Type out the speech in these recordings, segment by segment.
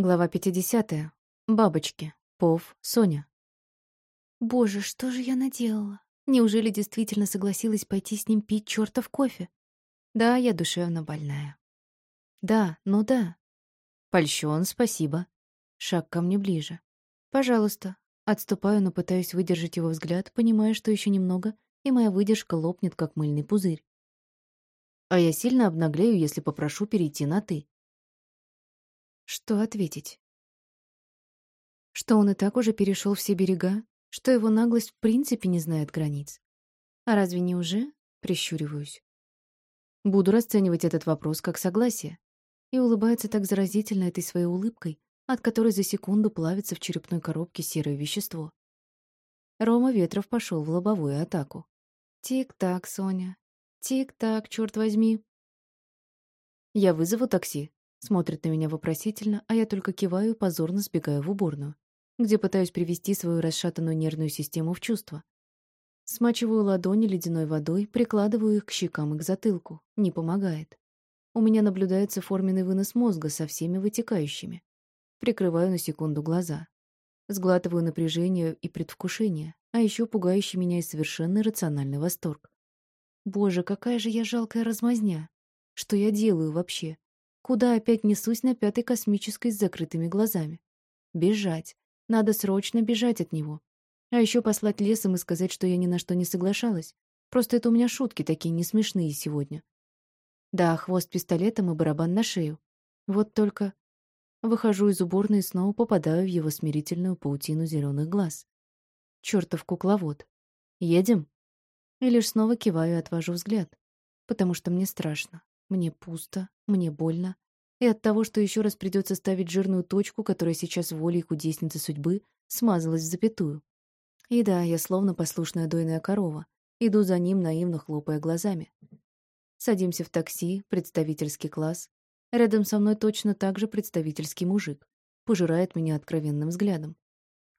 Глава 50. Бабочки. Пов. Соня. Боже, что же я наделала? Неужели действительно согласилась пойти с ним пить чёртов кофе? Да, я душевно больная. Да, ну да. Польщён, спасибо. Шаг ко мне ближе. Пожалуйста. Отступаю, но пытаюсь выдержать его взгляд, понимая, что ещё немного, и моя выдержка лопнет, как мыльный пузырь. А я сильно обнаглею, если попрошу перейти на «ты». Что ответить? Что он и так уже перешел все берега? Что его наглость в принципе не знает границ? А разве не уже? Прищуриваюсь. Буду расценивать этот вопрос как согласие. И улыбается так заразительно этой своей улыбкой, от которой за секунду плавится в черепной коробке серое вещество. Рома Ветров пошел в лобовую атаку. Тик-так, Соня. Тик-так, черт возьми. Я вызову такси. Смотрит на меня вопросительно, а я только киваю и позорно сбегаю в уборную, где пытаюсь привести свою расшатанную нервную систему в чувство. Смачиваю ладони ледяной водой, прикладываю их к щекам и к затылку. Не помогает. У меня наблюдается форменный вынос мозга со всеми вытекающими. Прикрываю на секунду глаза. Сглатываю напряжение и предвкушение, а еще пугающий меня и совершенно рациональный восторг. Боже, какая же я жалкая размазня. Что я делаю вообще? Куда опять несусь на пятой космической с закрытыми глазами? Бежать. Надо срочно бежать от него. А еще послать лесом и сказать, что я ни на что не соглашалась. Просто это у меня шутки такие не смешные сегодня. Да, хвост пистолетом и барабан на шею. Вот только... Выхожу из уборной и снова попадаю в его смирительную паутину зеленых глаз. Чёртов кукловод. Едем? И лишь снова киваю и отвожу взгляд. Потому что мне страшно. Мне пусто, мне больно. И от того, что еще раз придется ставить жирную точку, которая сейчас волей кудесницы судьбы смазалась в запятую. И да, я словно послушная дойная корова. Иду за ним, наивно хлопая глазами. Садимся в такси, представительский класс. Рядом со мной точно так же представительский мужик. Пожирает меня откровенным взглядом.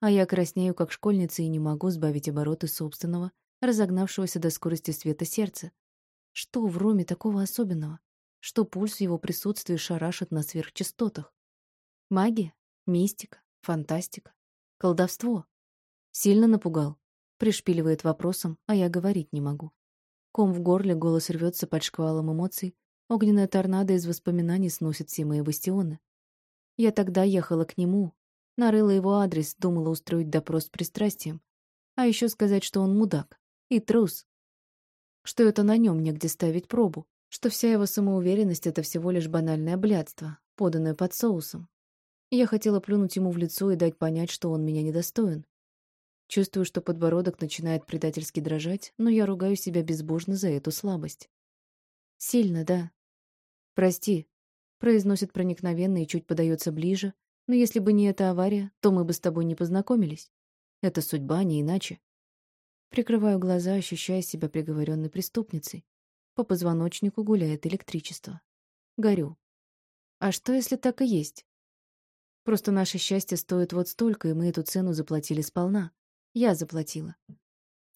А я краснею, как школьница, и не могу сбавить обороты собственного, разогнавшегося до скорости света сердца, что в Роме такого особенного? Что пульс его присутствии шарашит на сверхчастотах? Магия? Мистика? Фантастика? Колдовство? Сильно напугал? Пришпиливает вопросом, а я говорить не могу. Ком в горле, голос рвется под шквалом эмоций, огненная торнадо из воспоминаний сносит все мои бастионы. Я тогда ехала к нему, нарыла его адрес, думала устроить допрос с пристрастием, а еще сказать, что он мудак и трус, что это на нем негде ставить пробу, что вся его самоуверенность — это всего лишь банальное блядство, поданное под соусом. Я хотела плюнуть ему в лицо и дать понять, что он меня недостоин. Чувствую, что подбородок начинает предательски дрожать, но я ругаю себя безбожно за эту слабость. Сильно, да. «Прости», — произносит проникновенно и чуть подается ближе, но если бы не эта авария, то мы бы с тобой не познакомились. Это судьба, не иначе. Прикрываю глаза, ощущая себя приговоренной преступницей. По позвоночнику гуляет электричество. Горю. А что, если так и есть? Просто наше счастье стоит вот столько, и мы эту цену заплатили сполна. Я заплатила.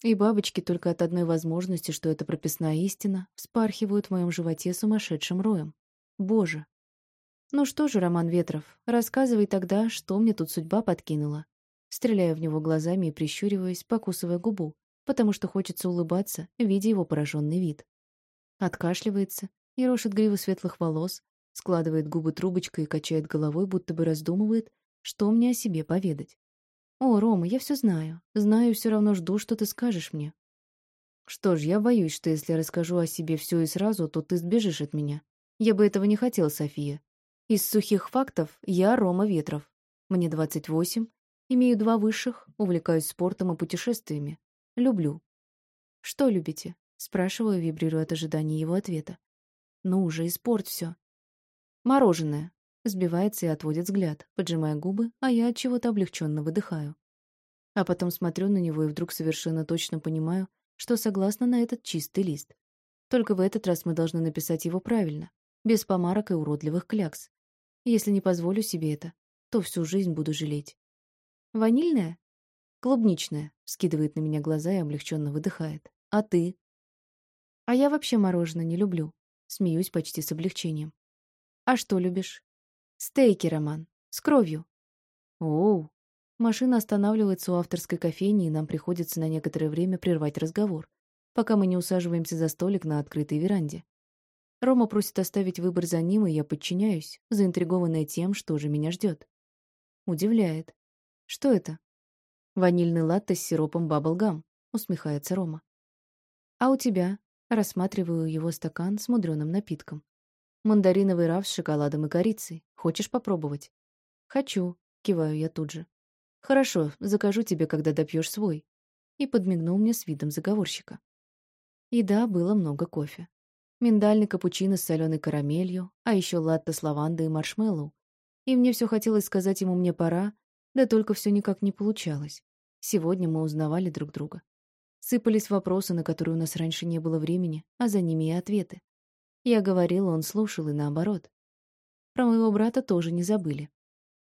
И бабочки только от одной возможности, что это прописная истина, вспархивают в моем животе сумасшедшим роем. Боже. Ну что же, Роман Ветров, рассказывай тогда, что мне тут судьба подкинула. Стреляю в него глазами и прищуриваясь, покусывая губу потому что хочется улыбаться, видя его пораженный вид. Откашливается, ерошит гриву светлых волос, складывает губы трубочкой и качает головой, будто бы раздумывает, что мне о себе поведать. «О, Рома, я все знаю. Знаю, все равно жду, что ты скажешь мне». «Что ж, я боюсь, что если я расскажу о себе все и сразу, то ты сбежишь от меня. Я бы этого не хотел, София. Из сухих фактов я Рома Ветров. Мне 28, имею два высших, увлекаюсь спортом и путешествиями. Люблю. Что любите? Спрашиваю, вибрируя от ожидания его ответа. Ну уже, испорт все. Мороженое. Сбивается и отводит взгляд, поджимая губы, а я от чего-то облегченно выдыхаю. А потом смотрю на него и вдруг совершенно точно понимаю, что согласна на этот чистый лист. Только в этот раз мы должны написать его правильно, без помарок и уродливых клякс. Если не позволю себе это, то всю жизнь буду жалеть. Ванильное? «Клубничная», — скидывает на меня глаза и облегченно выдыхает. «А ты?» «А я вообще мороженое не люблю», — смеюсь почти с облегчением. «А что любишь?» «Стейки, Роман», — С кровью. Оу. Машина останавливается у авторской кофейни, и нам приходится на некоторое время прервать разговор, пока мы не усаживаемся за столик на открытой веранде. Рома просит оставить выбор за ним, и я подчиняюсь, заинтригованная тем, что же меня ждет. Удивляет. Что это? Ванильный латте с сиропом баблгам, усмехается Рома. А у тебя? Рассматриваю его стакан с мудреным напитком. Мандариновый раф с шоколадом и корицей. Хочешь попробовать? Хочу, киваю я тут же. Хорошо, закажу тебе, когда допьешь свой. И подмигнул мне с видом заговорщика. И да, было много кофе. Миндальный капучино с соленой карамелью, а еще латте с лавандой и маршмеллоу. И мне все хотелось сказать ему «мне пора», да только все никак не получалось. Сегодня мы узнавали друг друга. Сыпались вопросы, на которые у нас раньше не было времени, а за ними и ответы. Я говорила, он слушал, и наоборот. Про моего брата тоже не забыли.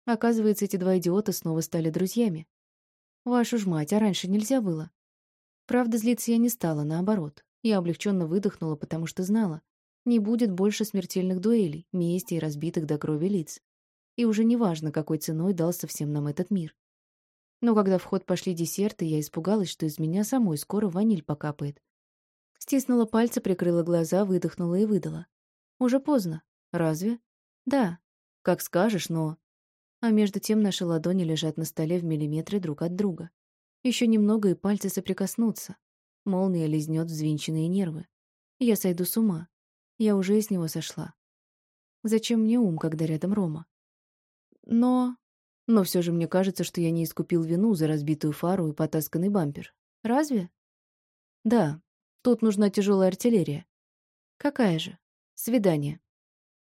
Оказывается, эти два идиота снова стали друзьями. Вашу ж мать, а раньше нельзя было. Правда, злиться я не стала, наоборот. Я облегченно выдохнула, потому что знала. Не будет больше смертельных дуэлей, мести и разбитых до крови лиц. И уже не важно, какой ценой дался всем нам этот мир. Но когда в ход пошли десерты, я испугалась, что из меня самой скоро ваниль покапает. Стиснула пальцы, прикрыла глаза, выдохнула и выдала. Уже поздно. Разве? Да. Как скажешь, но... А между тем наши ладони лежат на столе в миллиметре друг от друга. Еще немного, и пальцы соприкоснутся. Молния лизнет взвинченные нервы. Я сойду с ума. Я уже с него сошла. Зачем мне ум, когда рядом Рома? Но... Но все же мне кажется, что я не искупил вину за разбитую фару и потасканный бампер. Разве? Да. Тут нужна тяжелая артиллерия. Какая же? Свидание.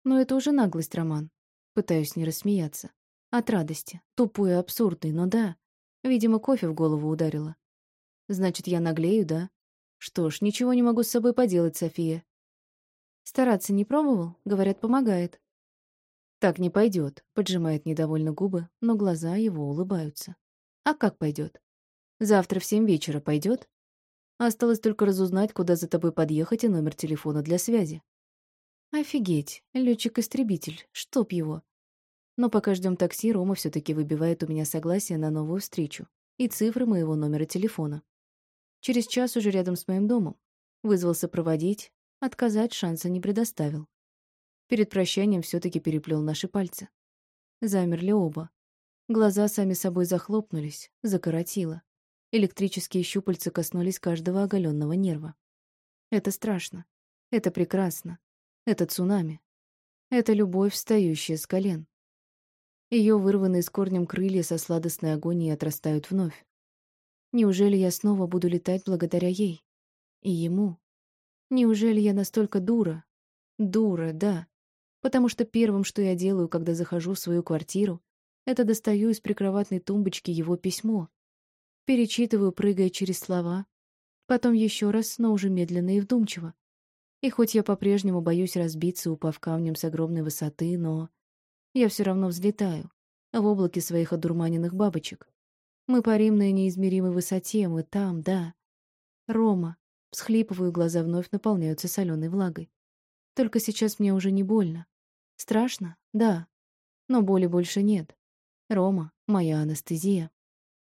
Но это уже наглость, Роман. Пытаюсь не рассмеяться. От радости. Тупой и абсурдный, но да. Видимо, кофе в голову ударило. Значит, я наглею, да? Что ж, ничего не могу с собой поделать, София. Стараться не пробовал? Говорят, помогает. «Так не пойдет», — поджимает недовольно губы, но глаза его улыбаются. «А как пойдет? Завтра в семь вечера пойдет? Осталось только разузнать, куда за тобой подъехать и номер телефона для связи». «Офигеть, летчик-истребитель, чтоб его». Но пока ждем такси, Рома все таки выбивает у меня согласие на новую встречу и цифры моего номера телефона. Через час уже рядом с моим домом. Вызвался проводить, отказать шанса не предоставил. Перед прощанием все-таки переплел наши пальцы. Замерли оба. Глаза сами собой захлопнулись, закоротило. Электрические щупальца коснулись каждого оголенного нерва. Это страшно. Это прекрасно. Это цунами. Это любовь, встающая с колен. Ее вырванные с корнем крылья со сладостной агонией отрастают вновь. Неужели я снова буду летать благодаря ей? И ему? Неужели я настолько дура? Дура, да потому что первым, что я делаю, когда захожу в свою квартиру, это достаю из прикроватной тумбочки его письмо, перечитываю, прыгая через слова, потом еще раз, но уже медленно и вдумчиво. И хоть я по-прежнему боюсь разбиться, упав камнем с огромной высоты, но я все равно взлетаю в облаке своих одурманенных бабочек. Мы парим на неизмеримой высоте, мы там, да. Рома. Всхлипываю, глаза вновь наполняются соленой влагой. Только сейчас мне уже не больно. Страшно? Да. Но боли больше нет. Рома — моя анестезия.